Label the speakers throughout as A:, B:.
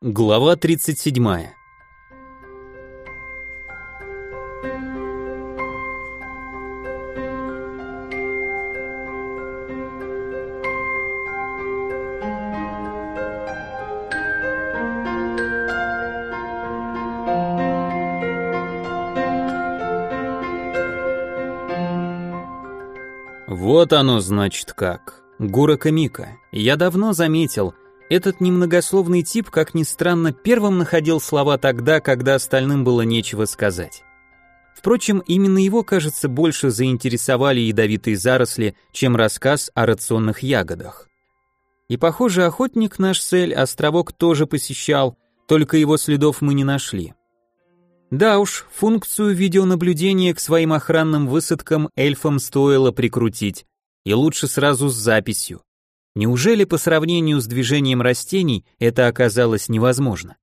A: Глава 37. Вот оно, значит, как. Гурака Мика. Я давно заметил, этот немногословный тип, как ни странно, первым находил слова тогда, когда остальным было нечего сказать. Впрочем, именно его, кажется, больше заинтересовали ядовитые заросли, чем рассказ о рационных ягодах. И, похоже, охотник наш цель островок тоже посещал, только его следов мы не нашли. Да уж, функцию видеонаблюдения к своим охранным высадкам эльфам стоило прикрутить, и лучше сразу с записью. Неужели по сравнению с движением растений это оказалось невозможно?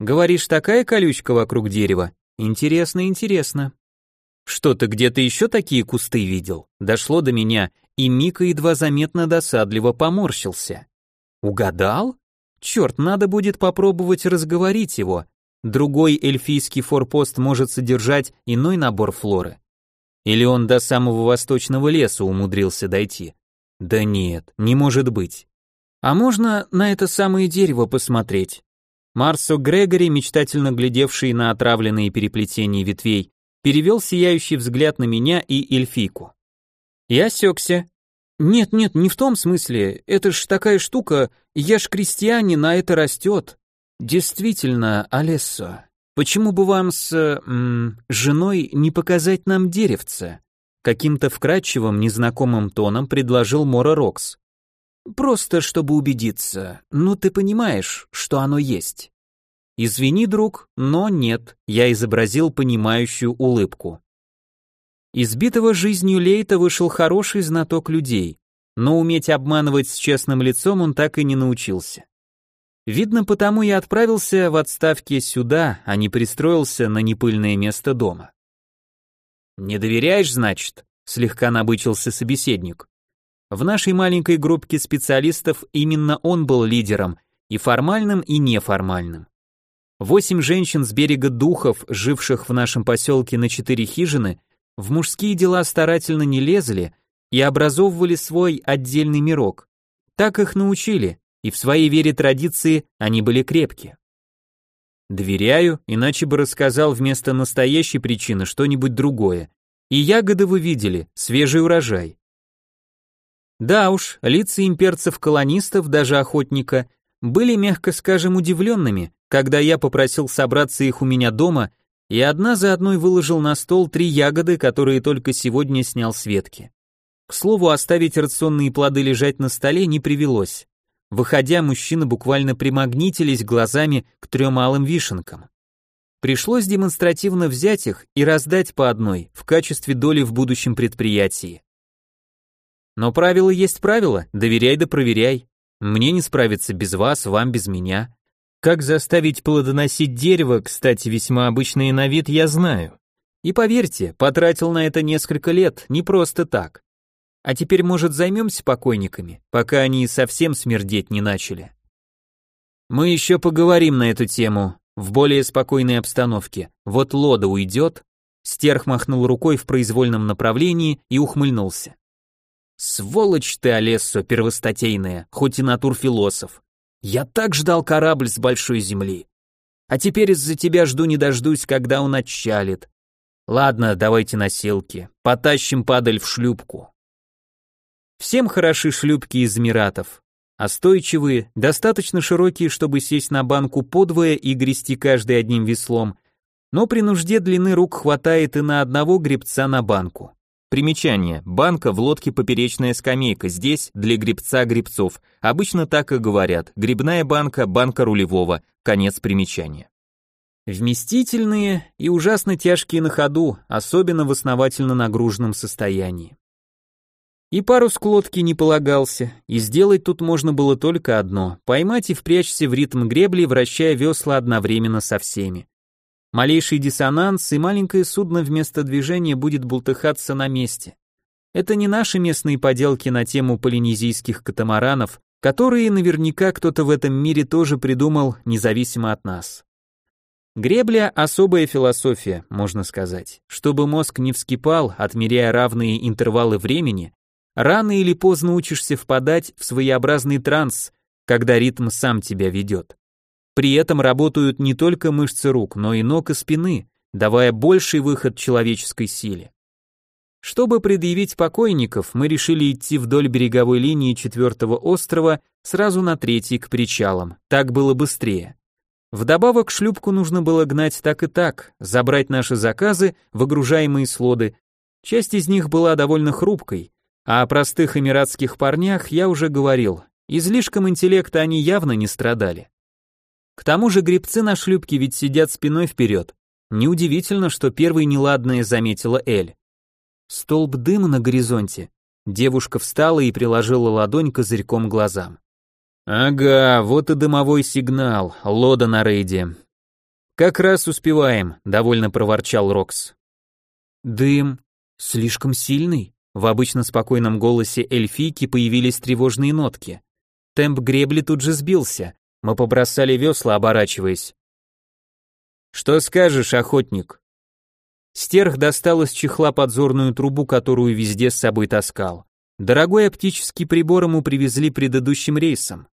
A: Говоришь, такая колючка вокруг дерева? Интересно, интересно. Что ты где-то еще такие кусты видел? Дошло до меня, и Мика едва заметно досадливо поморщился. Угадал? Черт, надо будет попробовать разговорить его. Другой эльфийский форпост может содержать иной набор флоры. Или он до самого восточного леса умудрился дойти. Да нет, не может быть. А можно на это самое дерево посмотреть? Марсо Грегори, мечтательно глядевший на отравленные переплетения ветвей, перевел сияющий взгляд на меня и эльфийку. Я осекся. Нет, нет, не в том смысле. Это ж такая штука, я ж крестьянин, а это растет. Действительно, Алессо, почему бы вам с м, женой не показать нам деревце? Каким-то вкрадчивым, незнакомым тоном предложил Мора Рокс. Просто чтобы убедиться. Ну ты понимаешь, что оно есть. Извини, друг, но нет. Я изобразил понимающую улыбку. Избитого жизнью Лейта вышел хороший знаток людей, но уметь обманывать с честным лицом он так и не научился. Видно, потому я отправился в отставке сюда, а не пристроился на непыльное место дома. «Не доверяешь, значит?» — слегка набычился собеседник. В нашей маленькой группке специалистов именно он был лидером, и формальным, и неформальным. Восемь женщин с берега духов, живших в нашем поселке на четыре хижины, в мужские дела старательно не лезли и образовывали свой отдельный мирок. Так их научили, и в своей вере традиции они были крепки. Доверяю, иначе бы рассказал вместо настоящей причины что-нибудь другое. И ягоды вы видели, свежий урожай. Да уж, лица имперцев-колонистов, даже охотника, были, мягко скажем, удивленными, когда я попросил собраться их у меня дома и одна за одной выложил на стол три ягоды, которые только сегодня снял с ветки. К слову, оставить рационные плоды лежать на столе не привелось. Выходя, мужчины буквально примагнитились глазами к трем алым вишенкам. Пришлось демонстративно взять их и раздать по одной в качестве доли в будущем предприятии. Но правило есть правило, доверяй да проверяй. Мне не справиться без вас, вам без меня. Как заставить плодоносить дерево, кстати, весьма обычный на вид, я знаю. И поверьте, потратил на это несколько лет, не просто так. А теперь, может, займемся покойниками, пока они совсем смердеть не начали. Мы еще поговорим на эту тему, в более спокойной обстановке. Вот Лода уйдет. Стерх махнул рукой в произвольном направлении и ухмыльнулся. Сволочь ты, Олессо, первостатейная, хоть и натурфилософ. Я так ждал корабль с большой земли. А теперь из-за тебя жду не дождусь, когда он отчалит. Ладно, давайте носилки, потащим падаль в шлюпку. Всем хороши шлюпки из Эмиратов. Остойчивые, достаточно широкие, чтобы сесть на банку подвое и грести каждый одним веслом, но при нужде длины рук хватает и на одного гребца на банку. Примечание. Банка в лодке поперечная скамейка, здесь для гребца гребцов. Обычно так и говорят. Грибная банка, банка рулевого. Конец примечания. Вместительные и ужасно тяжкие на ходу, особенно в основательно нагруженном состоянии. И парус к лодке не полагался, и сделать тут можно было только одно — поймать и впрячься в ритм гребли, вращая весла одновременно со всеми. Малейший диссонанс, и маленькое судно вместо движения будет бултыхаться на месте. Это не наши местные поделки на тему полинезийских катамаранов, которые наверняка кто-то в этом мире тоже придумал, независимо от нас. Гребля – особая философия, можно сказать. Чтобы мозг не вскипал, отмеряя равные интервалы времени, рано или поздно учишься впадать в своеобразный транс, когда ритм сам тебя ведет. При этом работают не только мышцы рук, но и ног и спины, давая больший выход человеческой силе. Чтобы предъявить покойников, мы решили идти вдоль береговой линии четвертого острова сразу на третий к причалам. Так было быстрее. Вдобавок шлюпку нужно было гнать так и так, забрать наши заказы, выгружаемые с лоды. Часть из них была довольно хрупкой, а о простых эмиратских парнях я уже говорил. Излишком интеллекта они явно не страдали. К тому же гребцы на шлюпке ведь сидят спиной вперед. Неудивительно, что первой неладное заметила Эль. Столб дыма на горизонте. Девушка встала и приложила ладонь козырьком глазам. Ага, вот и дымовой сигнал, лода на рейде. Как раз успеваем, довольно проворчал Рокс. Дым слишком сильный. В обычно спокойном голосе эльфийки появились тревожные нотки. Темп гребли тут же сбился. Мы побросали весла, оборачиваясь. Что скажешь, охотник? Стерх достал из чехла подзорную трубу, которую везде с собой таскал. Дорогой оптический прибор ему привезли предыдущим рейсом.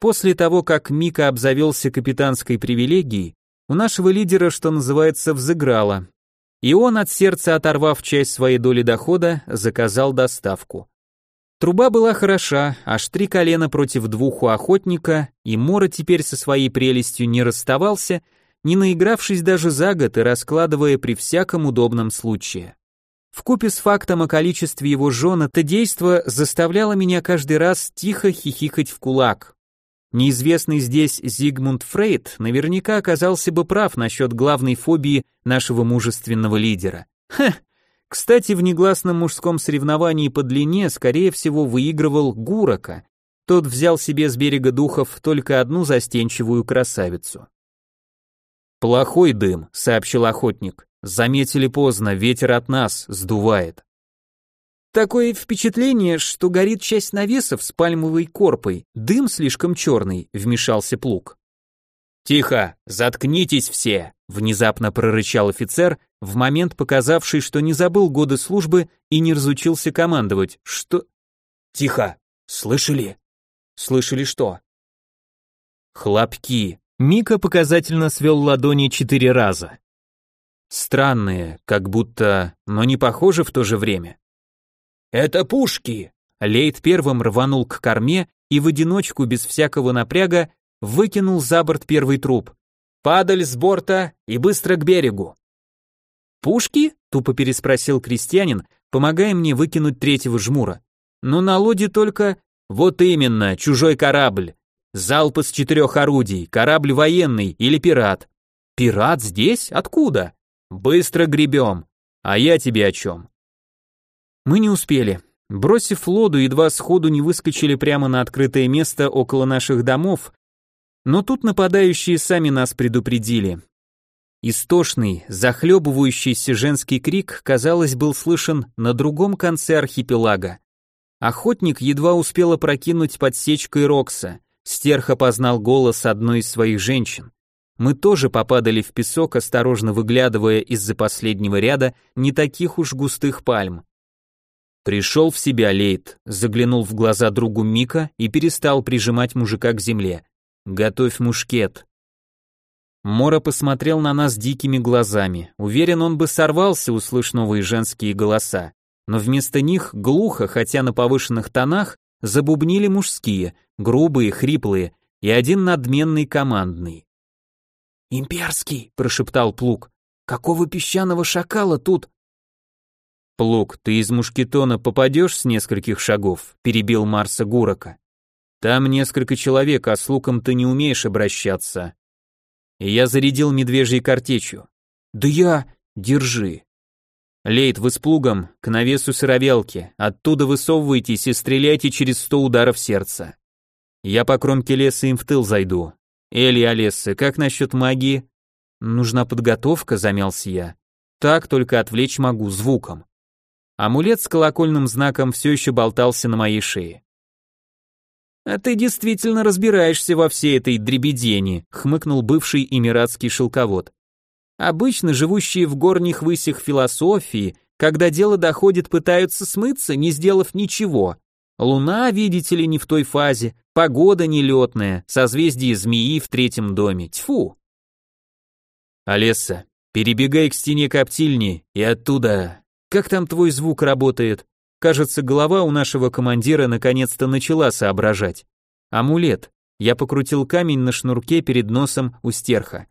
A: После того, как Мика обзавелся капитанской привилегией, у нашего лидера, что называется, взыграло. И он, от сердца оторвав часть своей доли дохода, заказал доставку. Труба была хороша, аж три колена против двух у охотника, и Мора теперь со своей прелестью не расставался не наигравшись даже за год и раскладывая при всяком удобном случае. Вкупе с фактом о количестве его жен это действо заставляло меня каждый раз тихо хихикать в кулак. Неизвестный здесь Зигмунд Фрейд наверняка оказался бы прав насчет главной фобии нашего мужественного лидера. Ха! Кстати, в негласном мужском соревновании по длине, скорее всего, выигрывал Гурака. Тот взял себе с берега духов только одну застенчивую красавицу. «Плохой дым», — сообщил охотник. «Заметили поздно, ветер от нас сдувает». Такое впечатление, что горит часть навесов с пальмовой корпой. Дым слишком черный, вмешался плуг. Тихо, заткнитесь все, внезапно прорычал офицер, в момент показавший, что не забыл годы службы и не разучился командовать. Что? Тихо. Слышали? Слышали что? Хлопки, Мика показательно свел ладони четыре раза. Странные, как будто, но не похожи в то же время. «Это пушки!» Лейд первым рванул к корме и в одиночку, без всякого напряга, выкинул за борт первый труп. «Падаль с борта и быстро к берегу!» «Пушки?» — тупо переспросил крестьянин, помогая мне выкинуть третьего жмура. «Но на лоде только...» «Вот именно, чужой корабль. Залп из четырех орудий, корабль военный или пират. Пират здесь? Откуда? Быстро гребем. А я тебе о чем? Мы не успели. Бросив лоду, едва сходу не выскочили прямо на открытое место около наших домов, но тут нападающие сами нас предупредили. Истошный, захлебывающийся женский крик, казалось, был слышен на другом конце архипелага. Охотник едва успел опрокинуть подсечкой Рокса. Стерх опознал голос одной из своих женщин. Мы тоже попадали в песок, осторожно выглядывая из-за последнего ряда не таких уж густых пальм. Пришел в себя Лейт, заглянул в глаза другу Мика и перестал прижимать мужика к земле. «Готовь мушкет». Мора посмотрел на нас дикими глазами. Уверен, он бы сорвался, услышь новые женские голоса. Но вместо них глухо, хотя на повышенных тонах, забубнили мужские, грубые, хриплые, и один надменный командный. «Имперский!» — прошептал Плуг. «Какого песчаного шакала тут?» «Плуг, ты из мушкетона попадешь с нескольких шагов?» — перебил Марса Гурака. «Там несколько человек, а с луком ты не умеешь обращаться». Я зарядил медвежьей картечью. «Да я... Держи». Лейт, вы с плугом, к навесу сыровелки, оттуда высовывайтесь и стреляйте через сто ударов сердца. Я по кромке леса им в тыл зайду. Эли Олесса, как насчет магии? Нужна подготовка, замялся я. Так только отвлечь могу звуком. Амулет с колокольным знаком все еще болтался на моей шее. А ты действительно разбираешься во всей этой дребедени, хмыкнул бывший эмиратский шелковод. Обычно живущие в горних высях философии, когда дело доходит, пытаются смыться, не сделав ничего. Луна, видите ли, не в той фазе, погода нелетная, созвездие змеи в третьем доме. Тьфу. Олеса, перебегай к стене коптильни и оттуда. Как там твой звук работает? Кажется, голова у нашего командира наконец-то начала соображать. Амулет. Я покрутил камень на шнурке перед носом у стерха.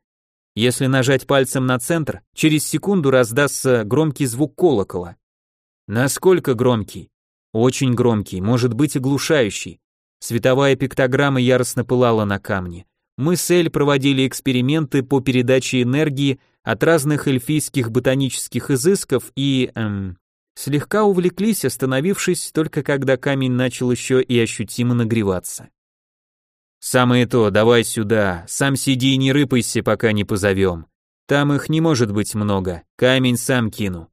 A: Если нажать пальцем на центр, через секунду раздастся громкий звук колокола. Насколько громкий? Очень громкий, может быть оглушающий. Световая пиктограмма яростно пылала на камне. Мы с Эль проводили эксперименты по передаче энергии от разных эльфийских ботанических изысков и, эм, Слегка увлеклись, остановившись только когда камень начал еще и ощутимо нагреваться. «Самое то, давай сюда, сам сиди и не рыпайся, пока не позовем. Там их не может быть много, камень сам кину.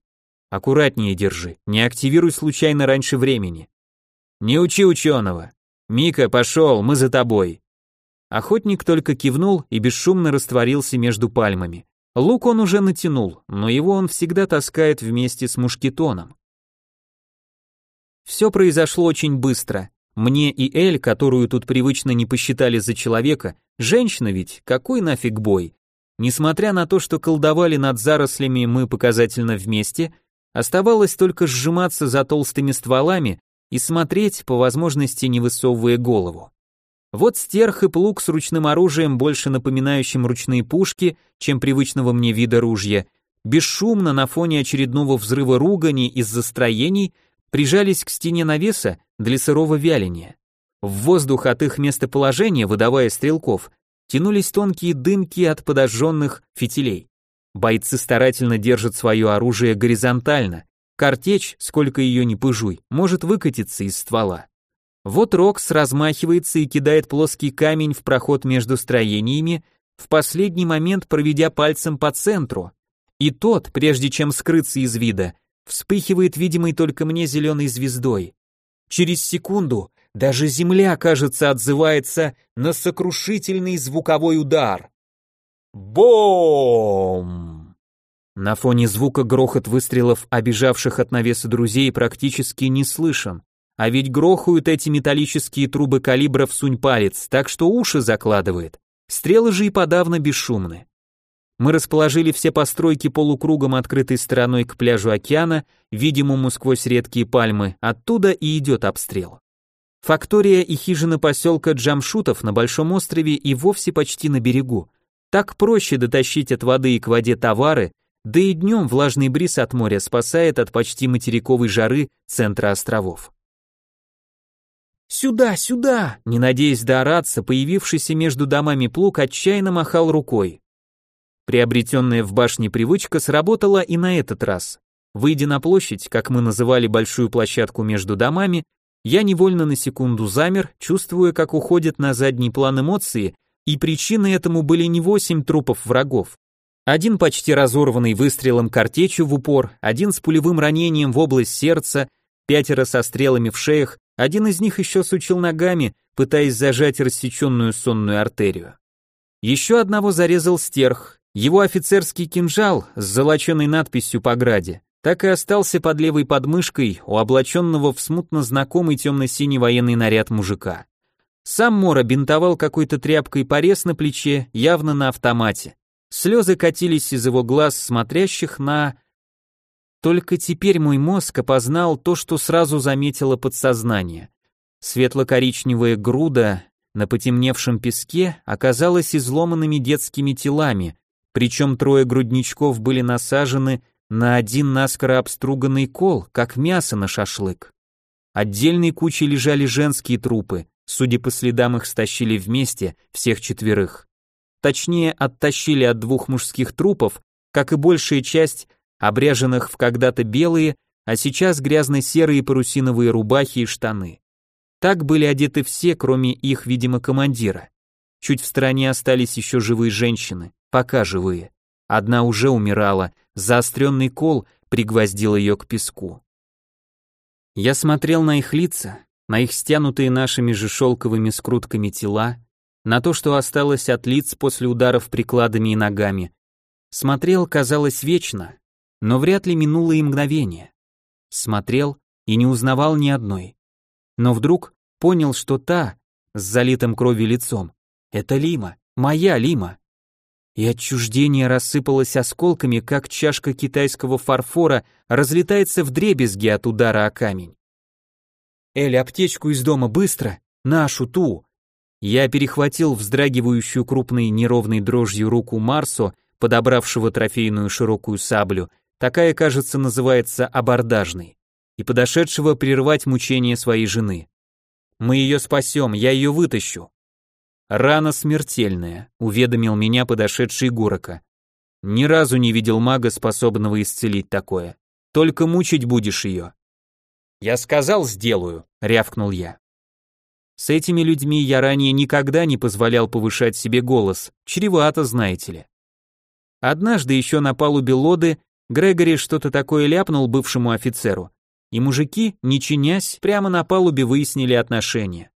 A: Аккуратнее держи, не активируй случайно раньше времени. Не учи ученого. Мика, пошел, мы за тобой». Охотник только кивнул и бесшумно растворился между пальмами. Лук он уже натянул, но его он всегда таскает вместе с мушкетоном. Все произошло очень быстро. Мне и Эль, которую тут привычно не посчитали за человека, женщина ведь, какой нафиг бой? Несмотря на то, что колдовали над зарослями мы показательно вместе, оставалось только сжиматься за толстыми стволами и смотреть, по возможности не высовывая голову. Вот стерх и плуг с ручным оружием, больше напоминающим ручные пушки, чем привычного мне вида ружья, бесшумно на фоне очередного взрыва ругани из-за строений прижались к стене навеса для сырого вяления. В воздух от их местоположения, выдавая стрелков, тянулись тонкие дымки от подожженных фитилей. Бойцы старательно держат свое оружие горизонтально. Картечь, сколько ее ни пыжуй, может выкатиться из ствола. Вот Рокс размахивается и кидает плоский камень в проход между строениями, в последний момент проведя пальцем по центру. И тот, прежде чем скрыться из вида, вспыхивает видимой только мне зеленой звездой. Через секунду даже земля, кажется, отзывается на сокрушительный звуковой удар. Бом! На фоне звука грохот выстрелов, обижавших от навеса друзей, практически не слышен. А ведь грохают эти металлические трубы калибров сунь палец, так что уши закладывает. Стрелы же и подавно бесшумны. Мы расположили все постройки полукругом открытой стороной к пляжу океана, видимому сквозь редкие пальмы, оттуда и идет обстрел. Фактория и хижина поселка Джамшутов на Большом острове и вовсе почти на берегу. Так проще дотащить от воды и к воде товары, да и днем влажный бриз от моря спасает от почти материковой жары центра островов. «Сюда, сюда!» Не надеясь доораться, появившийся между домами плуг отчаянно махал рукой. Приобретенная в башне привычка сработала и на этот раз. Выйдя на площадь, как мы называли большую площадку между домами, я невольно на секунду замер, чувствуя, как уходят на задний план эмоции, и причиной этому были не восемь трупов врагов. Один почти разорванный выстрелом картечью в упор, один с пулевым ранением в область сердца, пятеро со стрелами в шеях, один из них еще сучил ногами, пытаясь зажать рассеченную сонную артерию. Еще одного зарезал стерх, его офицерский кинжал с золоченой надписью по граде так и остался под левой подмышкой у облаченного в смутно знакомый темно-синий военный наряд мужика. Сам Мора бинтовал какой-то тряпкой порез на плече, явно на автомате. Слезы катились из его глаз, смотрящих на только теперь мой мозг опознал то, что сразу заметило подсознание. Светло-коричневая груда на потемневшем песке оказалась изломанными детскими телами, причем трое грудничков были насажены на один наскоро обструганный кол, как мясо на шашлык. Отдельной кучей лежали женские трупы, судя по следам их стащили вместе, всех четверых. Точнее, оттащили от двух мужских трупов, как и большая часть обряженных в когда-то белые, а сейчас грязно-серые парусиновые рубахи и штаны. Так были одеты все, кроме их, видимо, командира. Чуть в стороне остались еще живые женщины, пока живые. Одна уже умирала, заостренный кол пригвоздил ее к песку. Я смотрел на их лица, на их стянутые нашими же шелковыми скрутками тела, на то, что осталось от лиц после ударов прикладами и ногами. Смотрел, казалось, вечно, но вряд ли минуло и мгновение. Смотрел и не узнавал ни одной. Но вдруг понял, что та, с залитым кровью лицом, это Лима, моя Лима. И отчуждение рассыпалось осколками, как чашка китайского фарфора разлетается в дребезги от удара о камень. «Эль, аптечку из дома, быстро! Нашу, ту!» Я перехватил вздрагивающую крупной неровной дрожью руку Марсо, подобравшего трофейную широкую саблю, такая, кажется, называется абордажной, и подошедшего прервать мучения своей жены. «Мы ее спасем, я ее вытащу». «Рана смертельная», — уведомил меня подошедший Гурока. «Ни разу не видел мага, способного исцелить такое. Только мучить будешь ее». «Я сказал, сделаю», — рявкнул я. С этими людьми я ранее никогда не позволял повышать себе голос, чревато, знаете ли. Однажды еще на палубе лоды Грегори что-то такое ляпнул бывшему офицеру, и мужики, не чинясь, прямо на палубе выяснили отношения.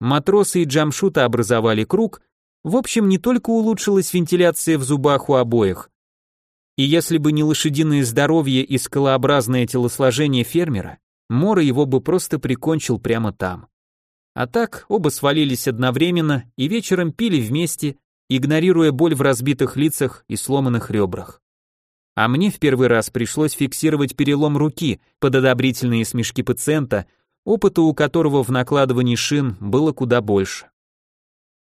A: Матросы и Джамшута образовали круг, в общем, не только улучшилась вентиляция в зубах у обоих, и если бы не лошадиное здоровье и скалообразное телосложение фермера, Мора его бы просто прикончил прямо там. А так, оба свалились одновременно и вечером пили вместе, игнорируя боль в разбитых лицах и сломанных ребрах. А мне в первый раз пришлось фиксировать перелом руки под одобрительные смешки пациента, опыта у которого в накладывании шин было куда больше.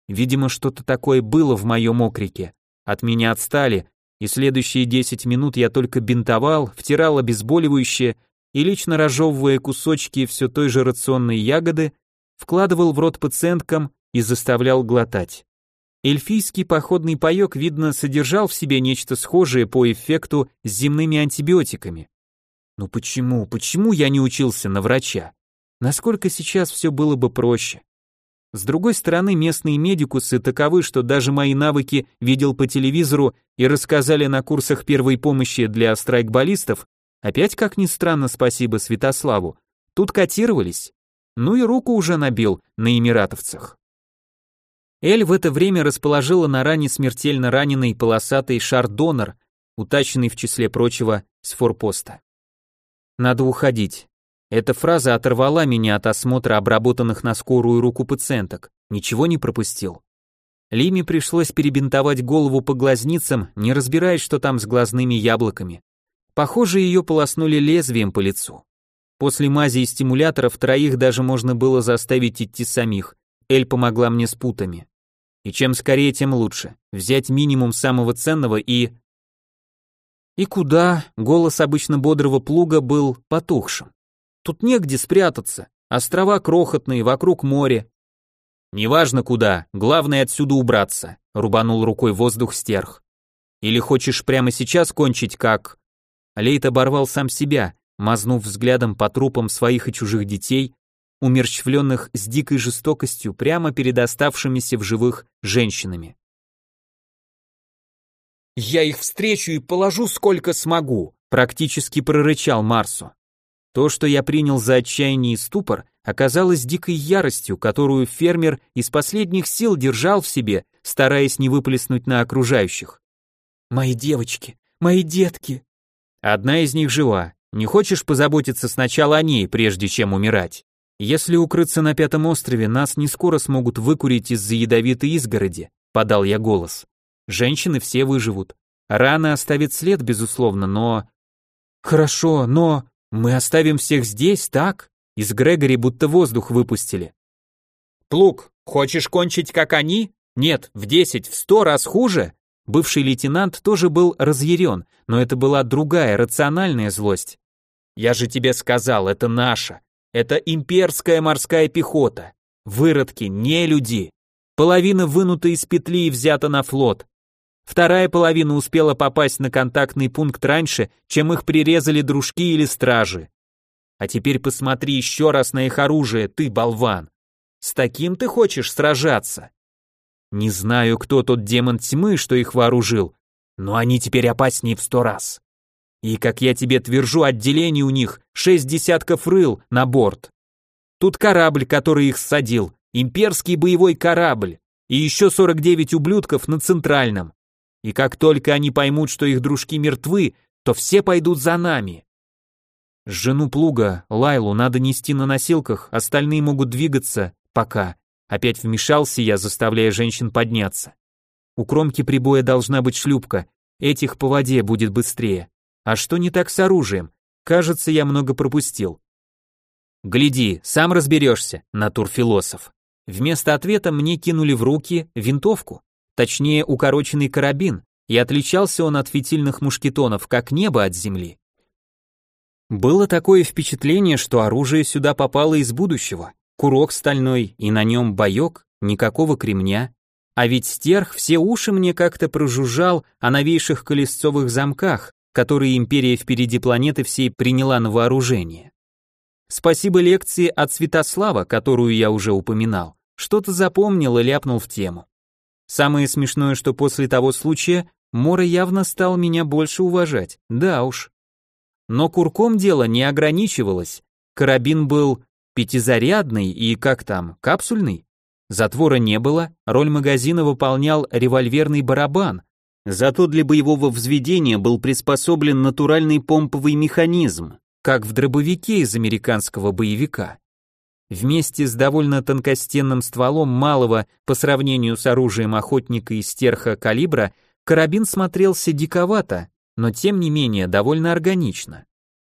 A: Видимо, что-то такое было в моем окрике. От меня отстали, и следующие 10 минут я только бинтовал, втирал обезболивающее и лично разжевывая кусочки все той же рационной ягоды, вкладывал в рот пациенткам и заставлял глотать. Эльфийский походный паёк, видно, содержал в себе нечто схожее по эффекту с земными антибиотиками. Ну почему, почему я не учился на врача? Насколько сейчас все было бы проще? С другой стороны, местные медикусы таковы, что даже мои навыки видел по телевизору и рассказали на курсах первой помощи для страйкболистов, Опять, как ни странно, спасибо Святославу. Тут котировались. Ну и руку уже набил на эмиратовцах. Эль в это время расположила на ране смертельно раненый полосатый шар-донор, утащенный в числе прочего с форпоста. Надо уходить. Эта фраза оторвала меня от осмотра обработанных на скорую руку пациенток. Ничего не пропустил. Лиме пришлось перебинтовать голову по глазницам, не разбираясь, что там с глазными яблоками. Похоже, ее полоснули лезвием по лицу. После мази и стимуляторов троих даже можно было заставить идти самих. Эль помогла мне с путами. И чем скорее, тем лучше. Взять минимум самого ценного и... И куда? Голос обычно бодрого плуга был потухшим. Тут негде спрятаться. Острова крохотные, вокруг море. Неважно куда, главное отсюда убраться, рубанул рукой воздух стерх. Или хочешь прямо сейчас кончить как... Лейт оборвал сам себя, мазнув взглядом по трупам своих и чужих детей, умерщвленных с дикой жестокостью прямо перед оставшимися в живых женщинами. «Я их встречу и положу сколько смогу», практически прорычал Марсу. То, что я принял за отчаяние и ступор, оказалось дикой яростью, которую фермер из последних сил держал в себе, стараясь не выплеснуть на окружающих. «Мои девочки, мои детки, Одна из них жива. Не хочешь позаботиться сначала о ней, прежде чем умирать? Если укрыться на пятом острове, нас не скоро смогут выкурить из-за ядовитой изгороди, подал я голос. Женщины все выживут. Рана оставит след, безусловно, но... Хорошо, но... Мы оставим всех здесь, так? Из Грегори будто воздух выпустили. Плуг, хочешь кончить как они? Нет, в десять, в сто раз хуже? Бывший лейтенант тоже был разъярен, но это была другая, рациональная злость. «Я же тебе сказал, это наша. Это имперская морская пехота. Выродки, не люди. Половина вынута из петли и взята на флот. Вторая половина успела попасть на контактный пункт раньше, чем их прирезали дружки или стражи. А теперь посмотри еще раз на их оружие, ты болван. С таким ты хочешь сражаться? Не знаю, кто тот демон тьмы, что их вооружил, но они теперь опаснее в сто раз. И, как я тебе твержу, отделение у них шесть десятков рыл на борт. Тут корабль, который их ссадил, имперский боевой корабль, и еще 49 ублюдков на центральном. И как только они поймут, что их дружки мертвы, то все пойдут за нами. Жену плуга, Лайлу, надо нести на носилках, остальные могут двигаться, пока. Опять вмешался я, заставляя женщин подняться. У кромки прибоя должна быть шлюпка, этих по воде будет быстрее. А что не так с оружием? Кажется, я много пропустил. Гляди, сам разберешься, натурфилософ. Вместо ответа мне кинули в руки винтовку, точнее укороченный карабин, и отличался он от фитильных мушкетонов, как небо от земли. Было такое впечатление, что оружие сюда попало из будущего. Курок стальной, и на нем боек, никакого кремня. А ведь стерх все уши мне как-то прожужжал о новейших колесцовых замках, которые империя впереди планеты всей приняла на вооружение. Спасибо лекции от Святослава, которую я уже упоминал. Что-то запомнил и ляпнул в тему. Самое смешное, что после того случая Мора явно стал меня больше уважать. Да уж. Но курком дело не ограничивалось. Карабин был пятизарядный и, как там, капсульный. Затвора не было, роль магазина выполнял револьверный барабан. Зато для боевого взведения был приспособлен натуральный помповый механизм, как в дробовике из американского боевика. Вместе с довольно тонкостенным стволом малого по сравнению с оружием охотника из стерха калибра, карабин смотрелся диковато, но тем не менее довольно органично.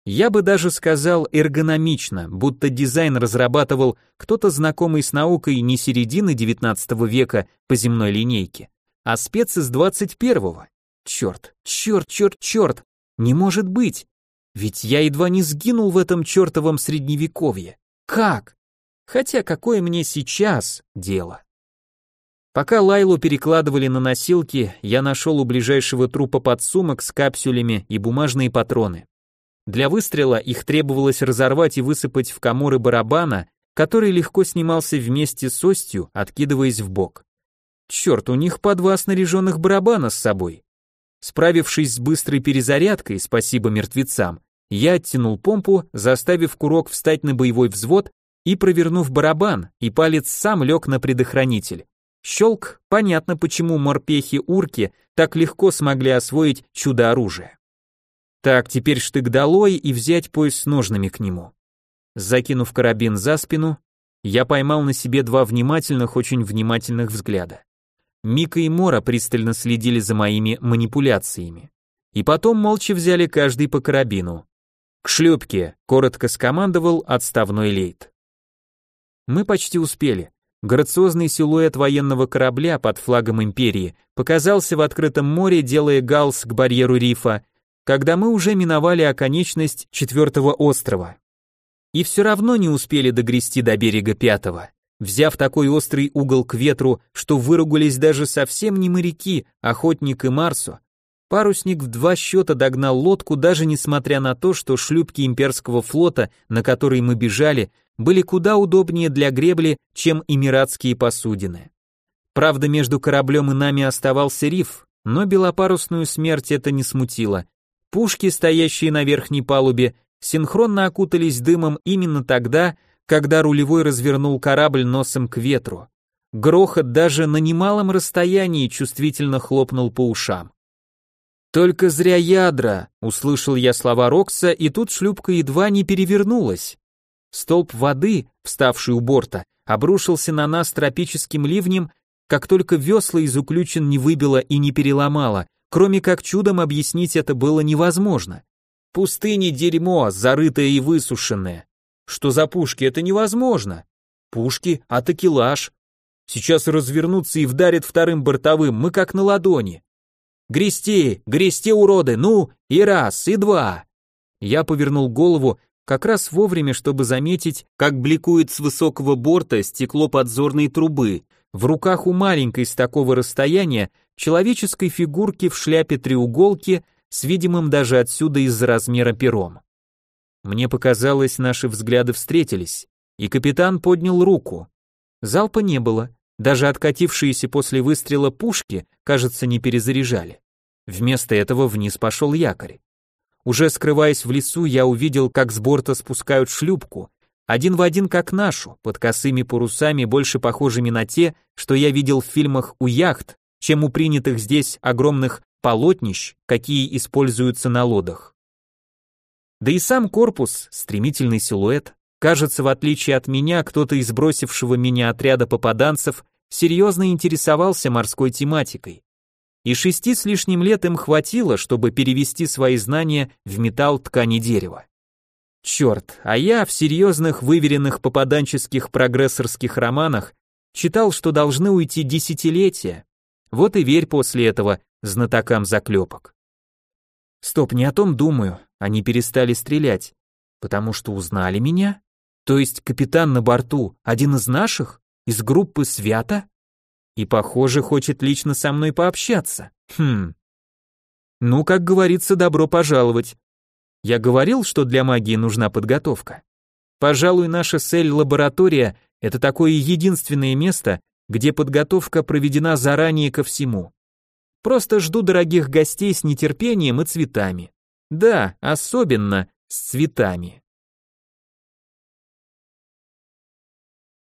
A: Я бы даже сказал эргономично, будто дизайн разрабатывал кто-то знакомый с наукой не середины 19 века по земной линейке, а спец из 21-го. Черт, черт, черт, черт, не может быть. Ведь я едва не сгинул в этом чертовом средневековье. Как? Хотя какое мне сейчас дело? Пока Лайлу перекладывали на носилки, я нашел у ближайшего трупа подсумок с капсулями и бумажные патроны. Для выстрела их требовалось разорвать и высыпать в коморы барабана, который легко снимался вместе с остью, откидываясь в бок. Черт, у них по два снаряженных барабана с собой. Справившись с быстрой перезарядкой, спасибо мертвецам, я оттянул помпу, заставив курок встать на боевой взвод и провернув барабан, и палец сам лег на предохранитель. Щелк, понятно, почему морпехи-урки так легко смогли освоить чудо-оружие. Так, теперь штык долой и взять пояс с ножными к нему. Закинув карабин за спину, я поймал на себе два внимательных, очень внимательных взгляда. Мика и Мора пристально следили за моими манипуляциями. И потом молча взяли каждый по карабину. «К шлюпке», — коротко скомандовал отставной лейт. Мы почти успели. Грациозный силуэт военного корабля под флагом империи показался в открытом море, делая галс к барьеру рифа, когда мы уже миновали оконечность четвертого острова. И все равно не успели догрести до берега пятого, взяв такой острый угол к ветру, что выругались даже совсем не моряки, охотник и Марсу. Парусник в два счета догнал лодку, даже несмотря на то, что шлюпки имперского флота, на который мы бежали, были куда удобнее для гребли, чем эмиратские посудины. Правда, между кораблем и нами оставался риф, но белопарусную смерть это не смутило. Пушки, стоящие на верхней палубе, синхронно окутались дымом именно тогда, когда рулевой развернул корабль носом к ветру. Грохот даже на немалом расстоянии чувствительно хлопнул по ушам. «Только зря ядра!» — услышал я слова Рокса, и тут шлюпка едва не перевернулась. Столб воды, вставший у борта, обрушился на нас тропическим ливнем, как только весла из уключен не выбило и не переломало, кроме как чудом объяснить это было невозможно. Пустыни дерьмо, зарытое и высушенное. Что за пушки, это невозможно. Пушки, а такелаж. Сейчас развернутся и вдарят вторым бортовым, мы как на ладони. Грести, грести, уроды, ну, и раз, и два. Я повернул голову как раз вовремя, чтобы заметить, как бликует с высокого борта стекло подзорной трубы. В руках у маленькой с такого расстояния человеческой фигурки в шляпе треуголки с видимым даже отсюда из-за размера пером. Мне показалось, наши взгляды встретились, и капитан поднял руку. Залпа не было, даже откатившиеся после выстрела пушки, кажется, не перезаряжали. Вместо этого вниз пошел якорь. Уже скрываясь в лесу, я увидел, как с борта спускают шлюпку. один в один как нашу, под косыми парусами, больше похожими на те, что я видел в фильмах у яхт, чем у принятых здесь огромных полотнищ, какие используются на лодах. Да и сам корпус, стремительный силуэт, кажется, в отличие от меня, кто-то из бросившего меня отряда попаданцев серьезно интересовался морской тематикой. И шести с лишним лет им хватило, чтобы перевести свои знания в металл ткани дерева. Черт, а я в серьезных выверенных попаданческих прогрессорских романах читал, что должны уйти десятилетия. Вот и верь после этого знатокам заклепок. Стоп, не о том думаю, они перестали стрелять, потому что узнали меня? То есть капитан на борту один из наших? Из группы Свята? И, похоже, хочет лично со мной пообщаться. Хм. Ну, как говорится, добро пожаловать. Я говорил, что для магии нужна подготовка. Пожалуй, наша сель-лаборатория – это такое единственное место, где подготовка проведена заранее ко всему. Просто жду дорогих гостей с нетерпением и цветами. Да, особенно с цветами.